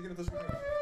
Não tô escutando.